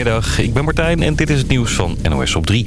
Goedemiddag, ik ben Martijn en dit is het nieuws van NOS op 3.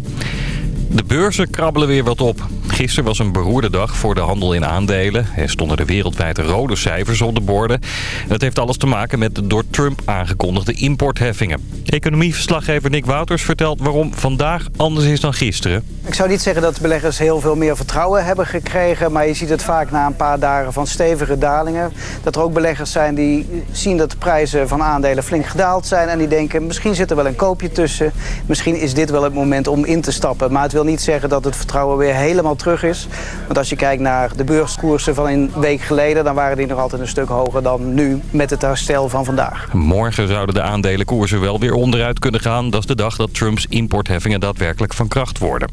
De beurzen krabbelen weer wat op. Gisteren was een beroerde dag voor de handel in aandelen. Er stonden de wereldwijd rode cijfers op de borden. Dat heeft alles te maken met de door Trump aangekondigde importheffingen. Economieverslaggever Nick Wouters vertelt waarom vandaag anders is dan gisteren. Ik zou niet zeggen dat beleggers heel veel meer vertrouwen hebben gekregen... maar je ziet het vaak na een paar dagen van stevige dalingen. Dat er ook beleggers zijn die zien dat de prijzen van aandelen flink gedaald zijn... en die denken, misschien zit er wel een koopje tussen. Misschien is dit wel het moment om in te stappen. Maar het wil niet zeggen dat het vertrouwen weer helemaal terug is. Want als je kijkt naar de beurskoersen van een week geleden... dan waren die nog altijd een stuk hoger dan nu met het herstel van vandaag. Morgen zouden de aandelenkoersen wel weer onderuit kunnen gaan. Dat is de dag dat Trumps importheffingen daadwerkelijk van kracht worden.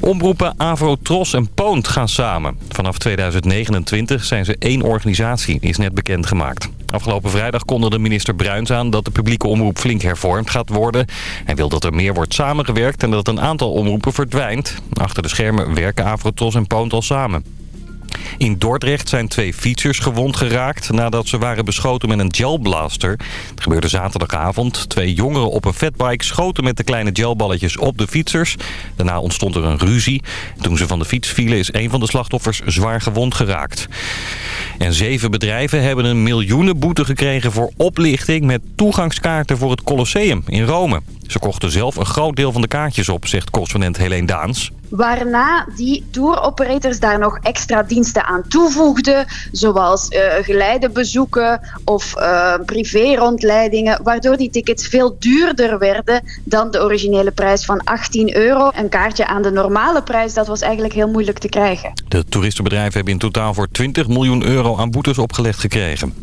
Omroepen Avro, Tros en Poont gaan samen. Vanaf 2029 zijn ze één organisatie, is net bekendgemaakt. Afgelopen vrijdag kondigde minister Bruins aan dat de publieke omroep flink hervormd gaat worden. Hij wil dat er meer wordt samengewerkt en dat een aantal omroepen verdwijnt. Achter de schermen werken Avrotros en Poont al samen. In Dordrecht zijn twee fietsers gewond geraakt nadat ze waren beschoten met een gelblaster. Het gebeurde zaterdagavond. Twee jongeren op een fatbike schoten met de kleine gelballetjes op de fietsers. Daarna ontstond er een ruzie. Toen ze van de fiets vielen is een van de slachtoffers zwaar gewond geraakt. En zeven bedrijven hebben een miljoenenboete gekregen voor oplichting met toegangskaarten voor het Colosseum in Rome. Ze kochten zelf een groot deel van de kaartjes op, zegt correspondent Helene Daans. Waarna die tour-operators daar nog extra diensten aan toevoegden, zoals uh, geleide bezoeken of uh, privé-rondleidingen, waardoor die tickets veel duurder werden dan de originele prijs van 18 euro. Een kaartje aan de normale prijs, dat was eigenlijk heel moeilijk te krijgen. De toeristenbedrijven hebben in totaal voor 20 miljoen euro aan boetes opgelegd gekregen.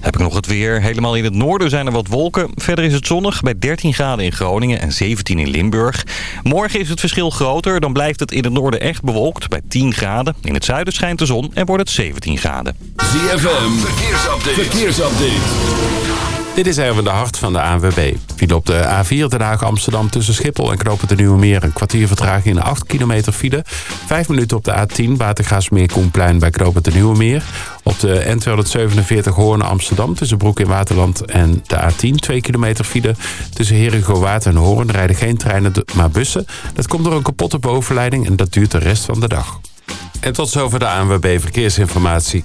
Heb ik nog het weer. Helemaal in het noorden zijn er wat wolken. Verder is het zonnig bij 13 graden in Groningen en 17 in Limburg. Morgen is het verschil groter. Dan blijft het in het noorden echt bewolkt bij 10 graden. In het zuiden schijnt de zon en wordt het 17 graden. ZFM, verkeersupdate. verkeersupdate. Dit is even de hart van de ANWB. File op de A4 Den Haag Amsterdam tussen Schiphol en Knopen de Nieuwe Meer. Een kwartier vertraging in 8 kilometer file. Vijf minuten op de A10 Watergaasmeer Koenplein bij Knopen de Nieuwe Meer. Op de N247 Hoorn Amsterdam tussen Broek in Waterland en de A10. 2 kilometer file. Tussen Herengowaard en Hoorn rijden geen treinen maar bussen. Dat komt door een kapotte bovenleiding en dat duurt de rest van de dag. En tot zover de ANWB Verkeersinformatie.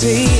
See.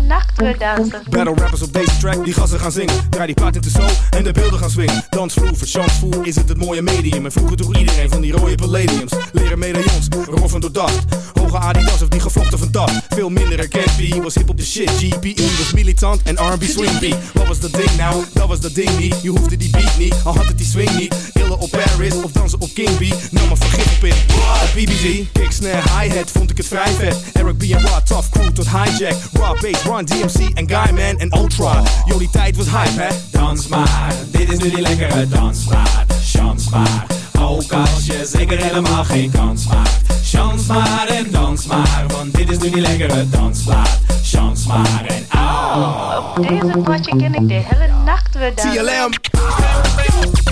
Battle rappers op deze track, die gassen gaan zingen. Draai die paard in de zo en de beelden gaan swingen. Dansvloer, verchansvoer is het het mooie medium. En vroeger droeg iedereen van die rode palladiums. Leren medaillons, roffen door dacht. Hoge Adidas of die gevlochten van dat. Veel minder herkend, was hip op de shit. GPE was militant en R&B swing beat. Wat was dat ding nou? Dat was dat ding niet. Je hoefde die beat niet, al had het die swing niet. Illen op Paris of dansen op King B. Nam maar vergif op in. Op BBG, kick, snare, hi-hat vond ik het vrij vet. Eric B en tough crew tot hijack. Raw bass, Run en Guyman en Ultra. Die tijd was hype, hè? Dans maar, dit is nu die lekkere dansmaat. Chans maar, ook als je zeker helemaal geen kans maakt. Chans maar en dans maar, want dit is nu die lekkere dansplaat. Chans maar en au. Op deze potje ken ik de hele nacht weer dansen. TLM.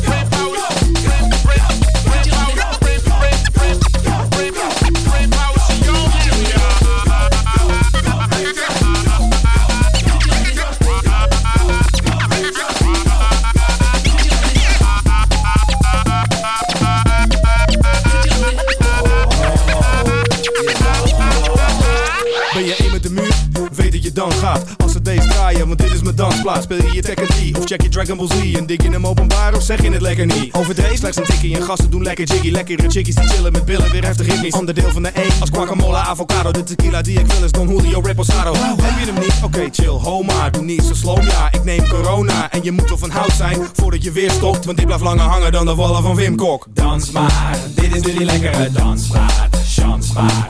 Want dit is mijn dansplaats. Speel je je Tekken 3 of check je Dragon Ball Z? En dik je hem openbaar of zeg je het lekker niet? Overdreven slechts een tikkie en gasten doen lekker jiggy. Lekkere chickies die chillen met billen, weer heftig ritmisch. Onderdeel van de E als guacamole, avocado. De tequila die ik wil is Don Julio Reposado. Heb je hem niet? Oké, chill, ho maar. Doe niet zo slow, ja. Ik neem corona. En je moet wel van hout zijn voordat je weer stopt. Want dit blijft langer hangen dan de wallen van Wim Kok. Dans maar, dit is nu die lekkere dansplaat. Chans maar,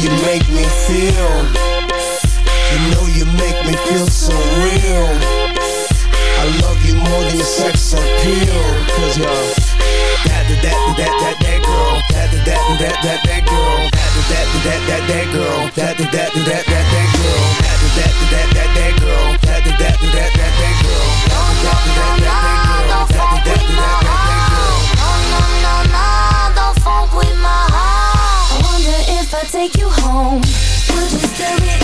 you make me feel You know you make me feel so real I love you more than your sex appeal Cause you're that, that, that, that, that, that girl That, that, that, that, that, that girl That, that, that, that, that, girl That, that, that, that, that, girl That, that, that, that, that, girl That, that, that, that, that, girl take you home. We'll just do it.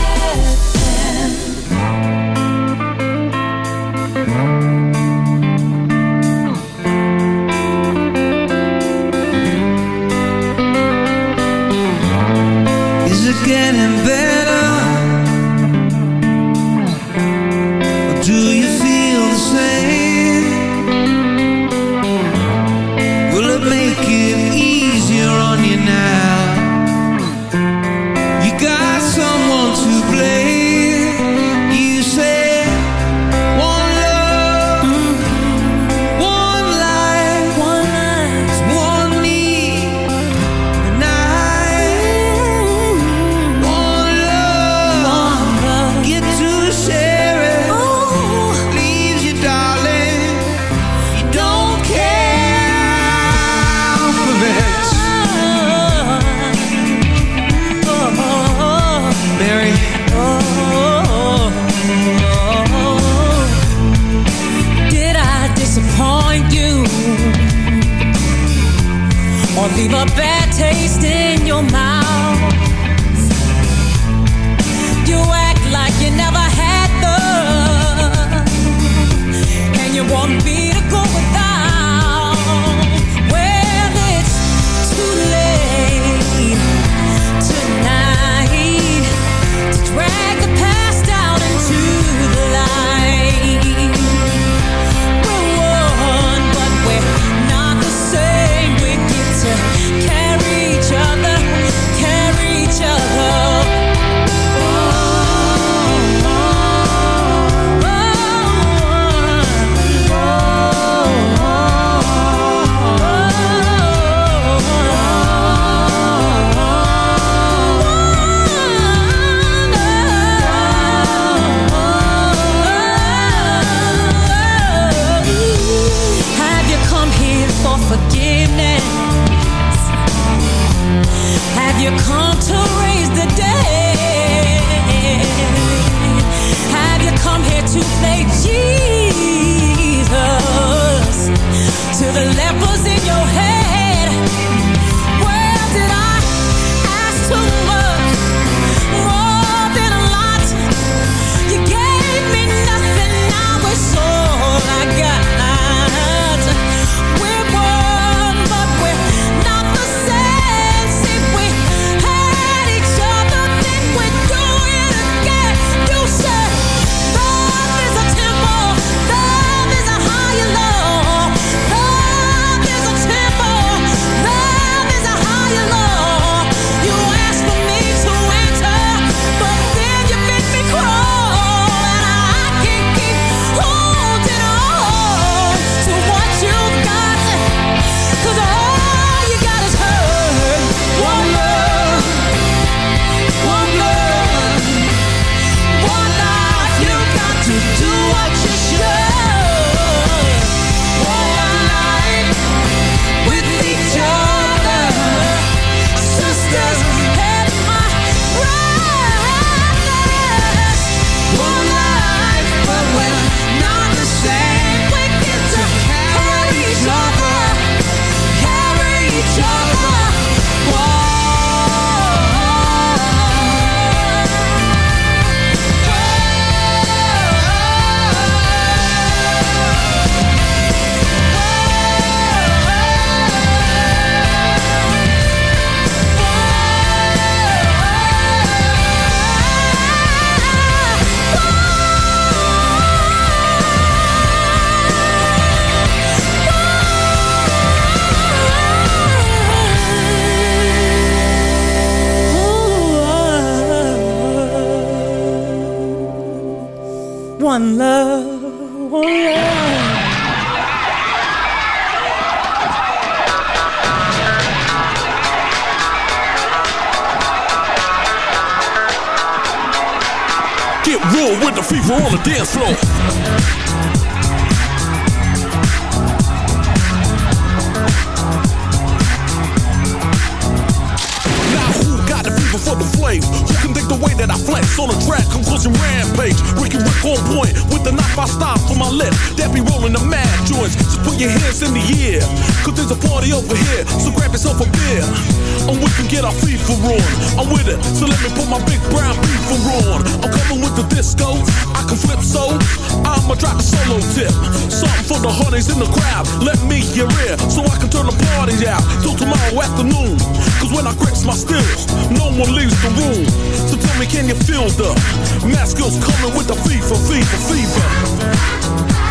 drop a solo tip. Something for the honeys in the crowd. Let me your ear so I can turn the party out till tomorrow afternoon. Cause when I grips my stills, no one leaves the room. So tell me, can you feel the mask skills coming with the fever, fever, fever?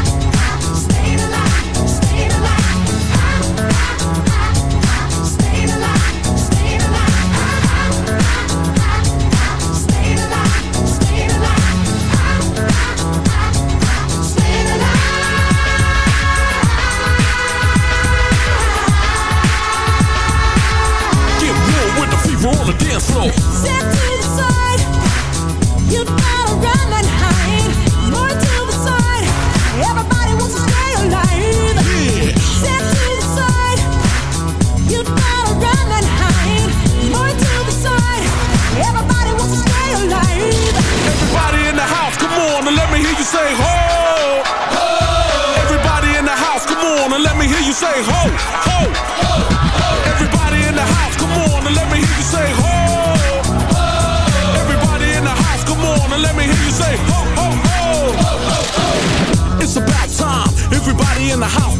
run and